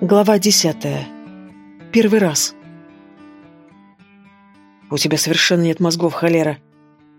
Глава десятая. Первый раз. «У тебя совершенно нет мозгов, холера!»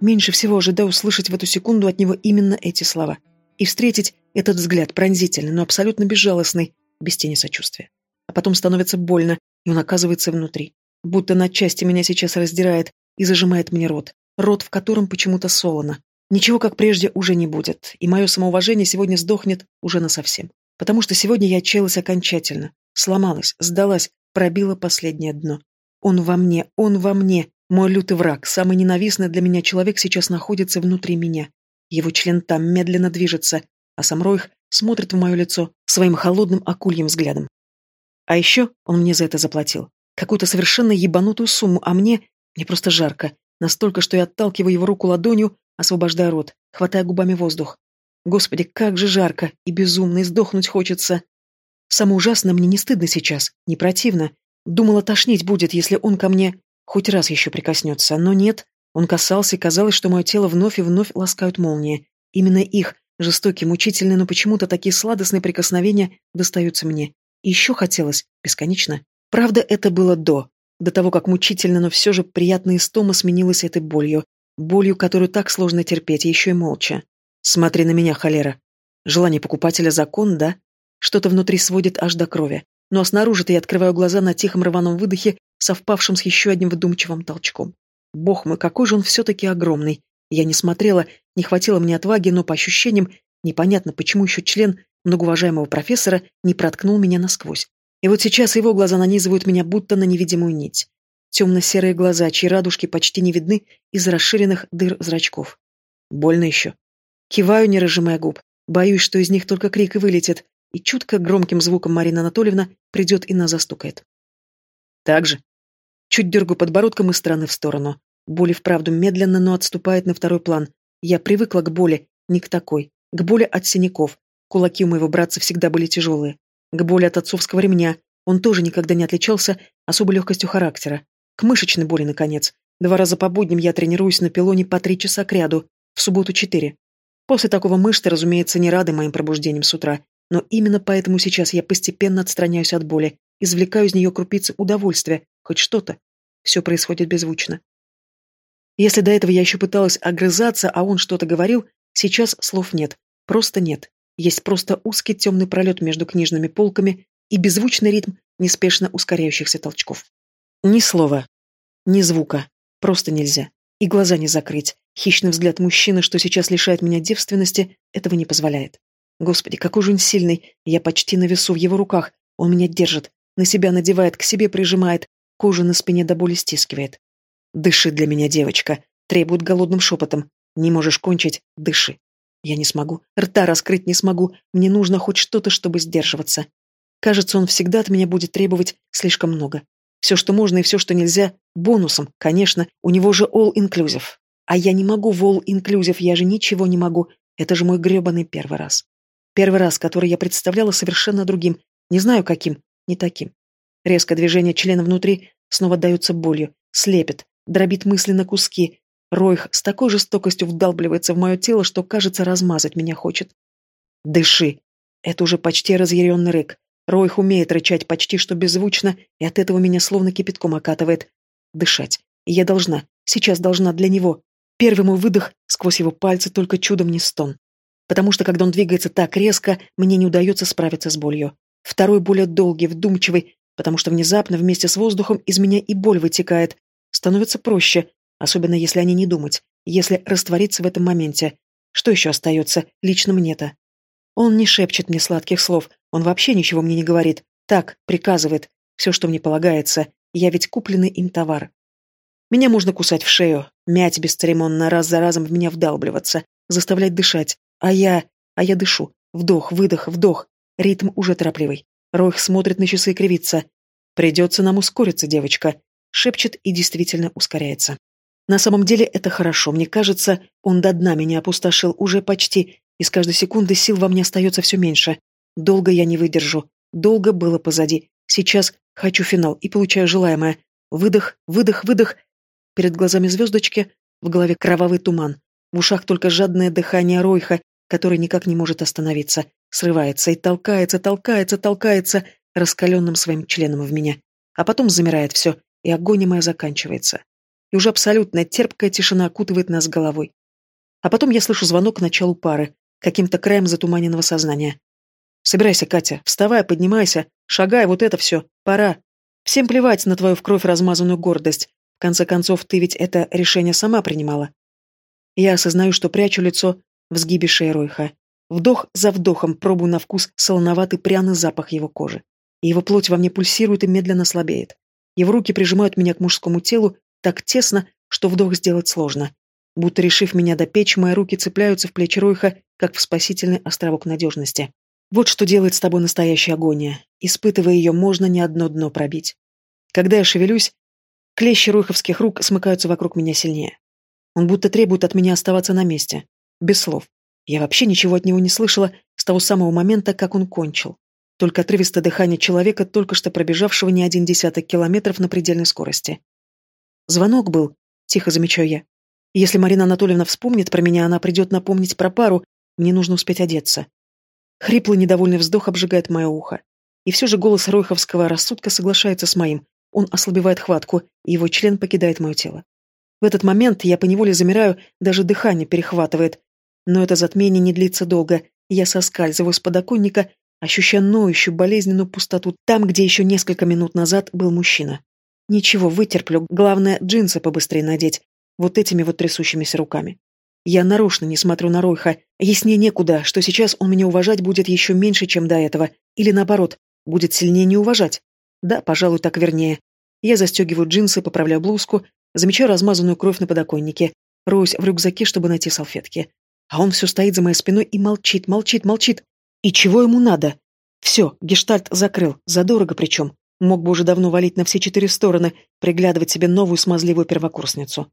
Меньше всего ожидаю услышать в эту секунду от него именно эти слова. И встретить этот взгляд пронзительный, но абсолютно безжалостный, без тени сочувствия. А потом становится больно, и он оказывается внутри. Будто на части меня сейчас раздирает и зажимает мне рот. Рот, в котором почему-то солоно. Ничего, как прежде, уже не будет, и мое самоуважение сегодня сдохнет уже насовсем. Потому что сегодня я отчаялась окончательно. Сломалась, сдалась, пробила последнее дно. Он во мне, он во мне. Мой лютый враг, самый ненавистный для меня человек сейчас находится внутри меня. Его член там медленно движется, а сам Ройх смотрит в мое лицо своим холодным акульем взглядом. А еще он мне за это заплатил. Какую-то совершенно ебанутую сумму, а мне... Мне просто жарко. Настолько, что я отталкиваю его руку ладонью, освобождая рот, хватая губами воздух. Господи, как же жарко и безумно, и сдохнуть хочется. Самое ужасное, мне не стыдно сейчас, не противно. Думала, тошнить будет, если он ко мне хоть раз еще прикоснется, но нет. Он касался, и казалось, что мое тело вновь и вновь ласкают молнии. Именно их, жестокие, мучительные, но почему-то такие сладостные прикосновения достаются мне. И еще хотелось, бесконечно. Правда, это было до. До того, как мучительно, но все же приятная истома сменилась этой болью. Болью, которую так сложно терпеть, еще и молча. Смотри на меня, холера. Желание покупателя закон, да? Что-то внутри сводит аж до крови. Ну а снаружи-то я открываю глаза на тихом рваном выдохе, совпавшем с еще одним вдумчивым толчком. Бог мой, какой же он все-таки огромный. Я не смотрела, не хватило мне отваги, но по ощущениям непонятно, почему еще член многоуважаемого профессора не проткнул меня насквозь. И вот сейчас его глаза нанизывают меня будто на невидимую нить. Темно-серые глаза, чьи радужки почти не видны из расширенных дыр зрачков. Больно еще. Киваю, не разжимая губ. Боюсь, что из них только крик и вылетит, и чутко громким звуком Марина Анатольевна придет и нас застукает. Так же. Чуть дергаю подбородком из стороны в сторону. Боль вправду медленно, но отступает на второй план. Я привыкла к боли, не к такой. К боли от синяков. Кулаки у моего братца всегда были тяжелые. К боли от отцовского ремня. Он тоже никогда не отличался особой легкостью характера. К мышечной боли, наконец. Два раза по будням я тренируюсь на пилоне по три часа кряду. В субботу четыре. После такого мышцы, разумеется, не рады моим пробуждением с утра, но именно поэтому сейчас я постепенно отстраняюсь от боли, извлекаю из нее крупицы удовольствия, хоть что-то. Все происходит беззвучно. Если до этого я еще пыталась огрызаться, а он что-то говорил, сейчас слов нет, просто нет. Есть просто узкий темный пролет между книжными полками и беззвучный ритм неспешно ускоряющихся толчков. Ни слова, ни звука, просто нельзя. И глаза не закрыть, Хищный взгляд мужчины, что сейчас лишает меня девственности, этого не позволяет. Господи, какой же он сильный. Я почти на весу в его руках. Он меня держит, на себя надевает, к себе прижимает, кожу на спине до боли стискивает. «Дыши для меня, девочка», — требует голодным шепотом. «Не можешь кончить? Дыши». Я не смогу, рта раскрыть не смогу, мне нужно хоть что-то, чтобы сдерживаться. Кажется, он всегда от меня будет требовать слишком много. Все, что можно и все, что нельзя, бонусом, конечно, у него же all-inclusive. А я не могу в All Inclusive, я же ничего не могу. Это же мой гребаный первый раз. Первый раз, который я представляла совершенно другим. Не знаю каким, не таким. Резкое движение члена внутри снова дается болью, слепит, дробит мысли на куски. Ройх с такой жестокостью вдалбливается в мое тело, что, кажется, размазать меня хочет. «Дыши!» Это уже почти разъяренный рык. Ройх умеет рычать почти что беззвучно, и от этого меня словно кипятком окатывает. Дышать. Я должна, сейчас должна для него, Первый мой выдох сквозь его пальцы только чудом не стон. Потому что, когда он двигается так резко, мне не удается справиться с болью. Второй более долгий, вдумчивый, потому что внезапно вместе с воздухом из меня и боль вытекает. Становится проще, особенно если о ней не думать, если раствориться в этом моменте. Что еще остается лично мне-то? Он не шепчет мне сладких слов, он вообще ничего мне не говорит. Так, приказывает. Все, что мне полагается. Я ведь купленный им товар. Меня можно кусать в шею, мять бесцеремонно, раз за разом в меня вдалбливаться, заставлять дышать. А я... а я дышу. Вдох, выдох, вдох. Ритм уже торопливый. Ройх смотрит на часы и кривится. «Придется нам ускориться, девочка», — шепчет и действительно ускоряется. На самом деле это хорошо. Мне кажется, он до дна меня опустошил уже почти, и с каждой секунды сил во мне остается все меньше. Долго я не выдержу. Долго было позади. Сейчас хочу финал и получаю желаемое. Выдох, выдох, выдох — Перед глазами звездочки, в голове кровавый туман. В ушах только жадное дыхание Ройха, который никак не может остановиться. Срывается и толкается, толкается, толкается. раскаленным своим членом в меня. А потом замирает все, и агония моя заканчивается. И уже абсолютная терпкая тишина окутывает нас головой. А потом я слышу звонок к началу пары, каким-то краем затуманенного сознания. «Собирайся, Катя, вставай, поднимайся, шагай, вот это все, пора. Всем плевать на твою в кровь размазанную гордость. Конце концов, ты ведь это решение сама принимала». Я осознаю, что прячу лицо в сгибе шеи Ройха. Вдох за вдохом пробую на вкус солоноватый пряный запах его кожи. И его плоть во мне пульсирует и медленно слабеет. Его руки прижимают меня к мужскому телу так тесно, что вдох сделать сложно. Будто решив меня допечь, мои руки цепляются в плечи Ройха, как в спасительный островок надежности. Вот что делает с тобой настоящая агония. Испытывая ее, можно не одно дно пробить. Когда я шевелюсь, клещи ройховских рук смыкаются вокруг меня сильнее. Он будто требует от меня оставаться на месте. Без слов. Я вообще ничего от него не слышала с того самого момента, как он кончил. Только отрывистое дыхание человека, только что пробежавшего не один десяток километров на предельной скорости. Звонок был, тихо замечаю я. Если Марина Анатольевна вспомнит про меня, она придет напомнить про пару, мне нужно успеть одеться. Хриплый недовольный вздох обжигает мое ухо. И все же голос Ройховского рассудка соглашается с моим. Он ослабевает хватку, и его член покидает мое тело. В этот момент я поневоле замираю, даже дыхание перехватывает. Но это затмение не длится долго. Я соскальзываю с подоконника, ощущая ноющую болезненную пустоту там, где еще несколько минут назад был мужчина. Ничего, вытерплю, главное, джинсы побыстрее надеть, вот этими вот трясущимися руками. Я нарочно не смотрю на Ройха, яснее некуда, что сейчас он меня уважать будет еще меньше, чем до этого, или наоборот, будет сильнее не уважать. Да, пожалуй, так вернее. Я застегиваю джинсы, поправляю блузку, Замечаю размазанную кровь на подоконнике, роюсь в рюкзаке, чтобы найти салфетки. А он все стоит за моей спиной и молчит, молчит, молчит. И чего ему надо? Все, гештальт закрыл, задорого причем. Мог бы уже давно валить на все четыре стороны, приглядывать себе новую смазливую первокурсницу.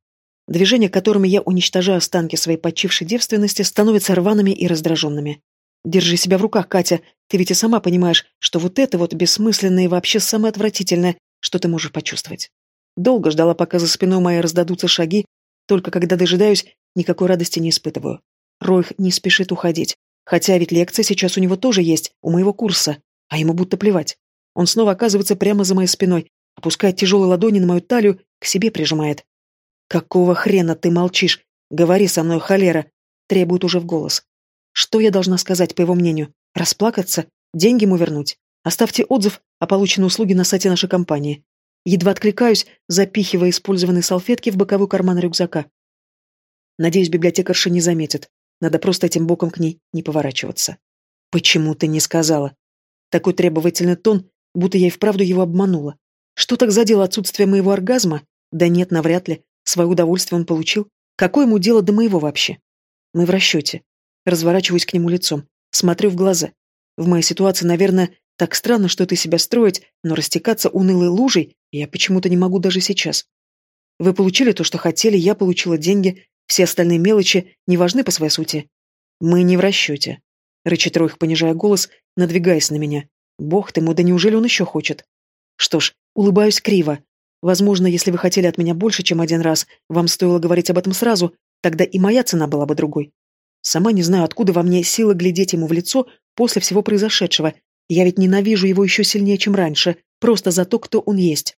Движения, которыми я уничтожаю останки своей почившей девственности, становятся рваными и раздраженными. Держи себя в руках, Катя. Ты ведь и сама понимаешь, что вот это вот бессмысленное и вообще самое отвратительное, что ты можешь почувствовать. Долго ждала, пока за спиной моей раздадутся шаги, только когда дожидаюсь, никакой радости не испытываю. Ройх не спешит уходить, хотя ведь лекция сейчас у него тоже есть, у моего курса, а ему будто плевать. Он снова оказывается прямо за моей спиной, опускает тяжелые ладони на мою талию, к себе прижимает. «Какого хрена ты молчишь? Говори со мной, холера!» Требует уже в голос. Что я должна сказать, по его мнению? Расплакаться? Деньги ему вернуть? Оставьте отзыв о полученной услуге на сайте нашей компании. Едва откликаюсь, запихивая использованные салфетки в боковой карман рюкзака. Надеюсь, библиотекарша не заметит. Надо просто этим боком к ней не поворачиваться. «Почему ты не сказала?» Такой требовательный тон, будто я и вправду его обманула. Что так задело отсутствие моего оргазма? Да нет, навряд ли. Свое удовольствие он получил. Какое ему дело до моего вообще? Мы в расчете. Разворачиваюсь к нему лицом. Смотрю в глаза. В моей ситуации, наверное, так странно что-то себя строить, но растекаться унылой лужей я почему-то не могу даже сейчас. Вы получили то, что хотели, я получила деньги, все остальные мелочи не важны по своей сути. Мы не в расчете. Рычит Ройх, понижая голос, надвигаясь на меня. Бог ты мой, да неужели он еще хочет? Что ж, улыбаюсь криво. Возможно, если вы хотели от меня больше, чем один раз, вам стоило говорить об этом сразу, тогда и моя цена была бы другой. Сама не знаю, откуда во мне сила глядеть ему в лицо после всего произошедшего. Я ведь ненавижу его еще сильнее, чем раньше, просто за то, кто он есть.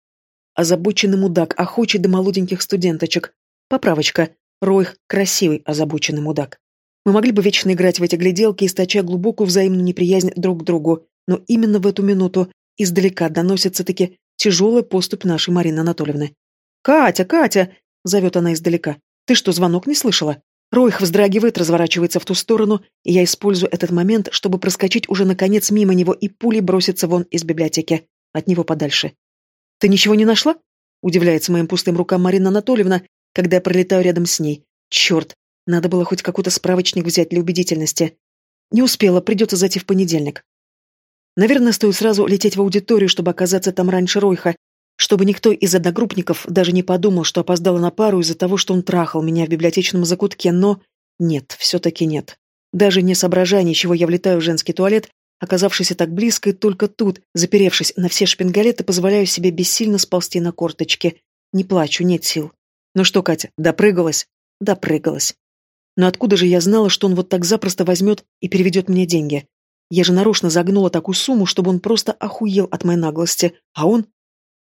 Озабоченный мудак, охочий до молоденьких студенточек. Поправочка. Ройх – красивый озабоченный мудак. Мы могли бы вечно играть в эти гляделки, источая глубокую взаимную неприязнь друг к другу, но именно в эту минуту издалека доносится-таки тяжелый поступь нашей Марины Анатольевны. «Катя, Катя!» — зовет она издалека. «Ты что, звонок не слышала?» Ройх вздрагивает, разворачивается в ту сторону, и я использую этот момент, чтобы проскочить уже наконец мимо него и пулей броситься вон из библиотеки, от него подальше. «Ты ничего не нашла?» — удивляется моим пустым рукам Марина Анатольевна, когда я пролетаю рядом с ней. «Черт, надо было хоть какой-то справочник взять для убедительности. Не успела, придется зайти в понедельник». Наверное, стоит сразу лететь в аудиторию, чтобы оказаться там раньше Ройха, чтобы никто из одногруппников даже не подумал, что опоздала на пару из-за того, что он трахал меня в библиотечном закутке, но... Нет, все-таки нет. Даже не соображая ничего, я влетаю в женский туалет Оказавшись так близко, и только тут, заперевшись на все шпингалеты, позволяю себе бессильно сползти на корточки. Не плачу, нет сил. Ну что, Катя, допрыгалась? Допрыгалась. Но откуда же я знала, что он вот так запросто возьмет и переведет мне деньги? Я же нарочно загнула такую сумму, чтобы он просто охуел от моей наглости. А он...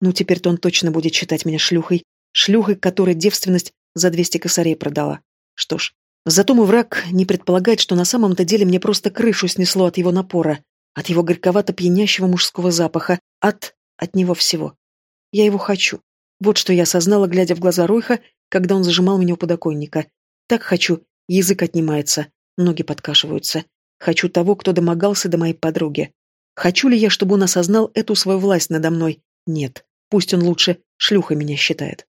Ну, теперь-то он точно будет считать меня шлюхой. Шлюхой, которой девственность за 200 косарей продала. Что ж, зато мой враг не предполагает, что на самом-то деле мне просто крышу снесло от его напора, от его горьковато-пьянящего мужского запаха, от... от него всего. Я его хочу. Вот что я осознала, глядя в глаза Ройха, когда он зажимал меня у подоконника. Так хочу, язык отнимается, ноги подкашиваются. Хочу того, кто домогался до моей подруги. Хочу ли я, чтобы он осознал эту свою власть надо мной? Нет. Пусть он лучше шлюхой меня считает.